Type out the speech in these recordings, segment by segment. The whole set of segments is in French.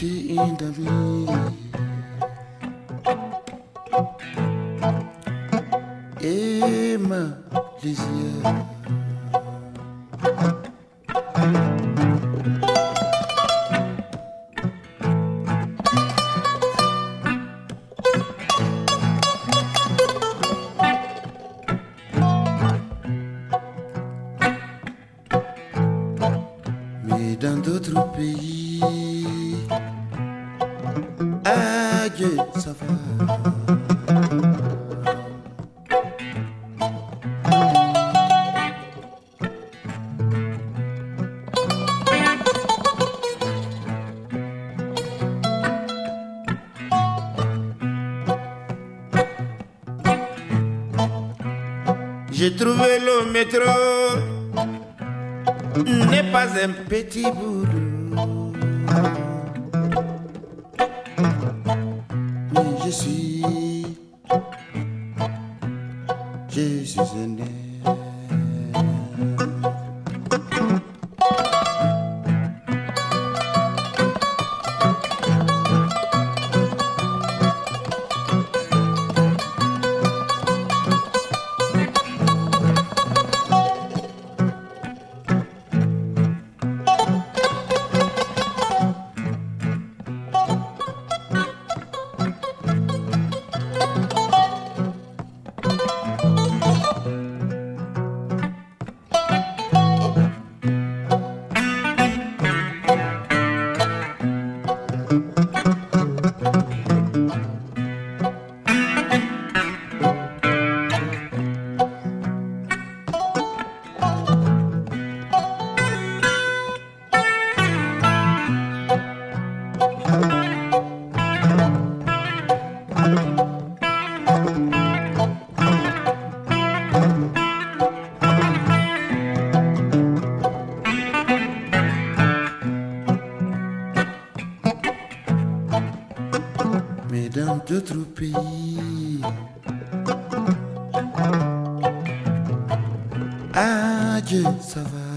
J'ai quitté une amie. Et ma lisière. Mais dans d'autres pays, J'ai trouvé le métro n'est pas un petit boulot. Mais je suis, je suis un adieu, ça va.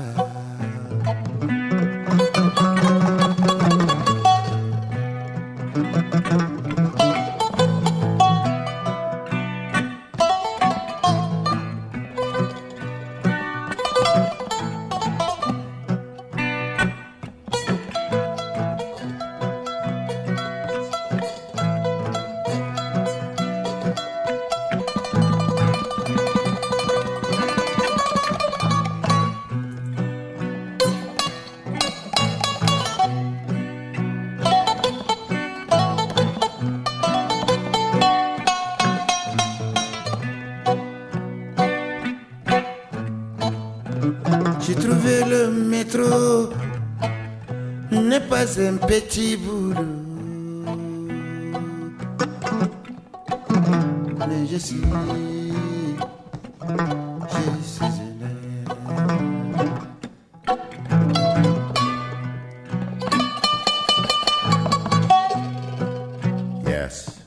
N'est pas un petit boulot. Mais je suis, je suis. Yes.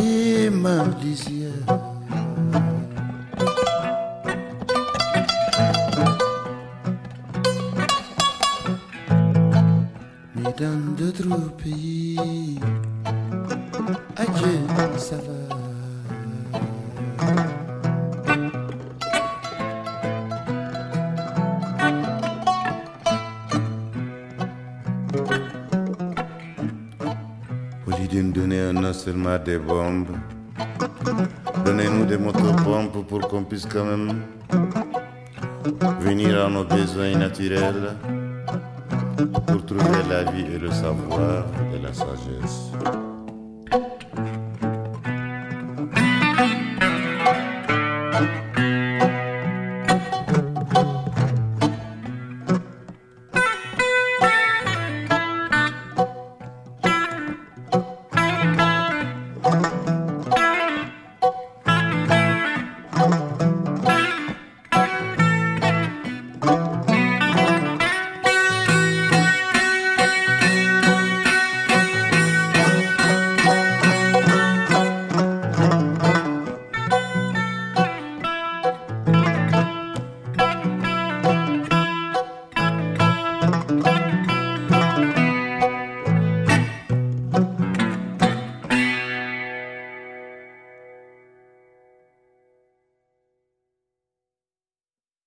Et ma lisière. Mais dans d'autres pays. Adieu, ça va. De nous donner un an seulement des bombes, donnez-nous des motopompes pour qu'on puisse quand même venir à nos besoins naturels pour trouver la vie et le savoir et la sagesse.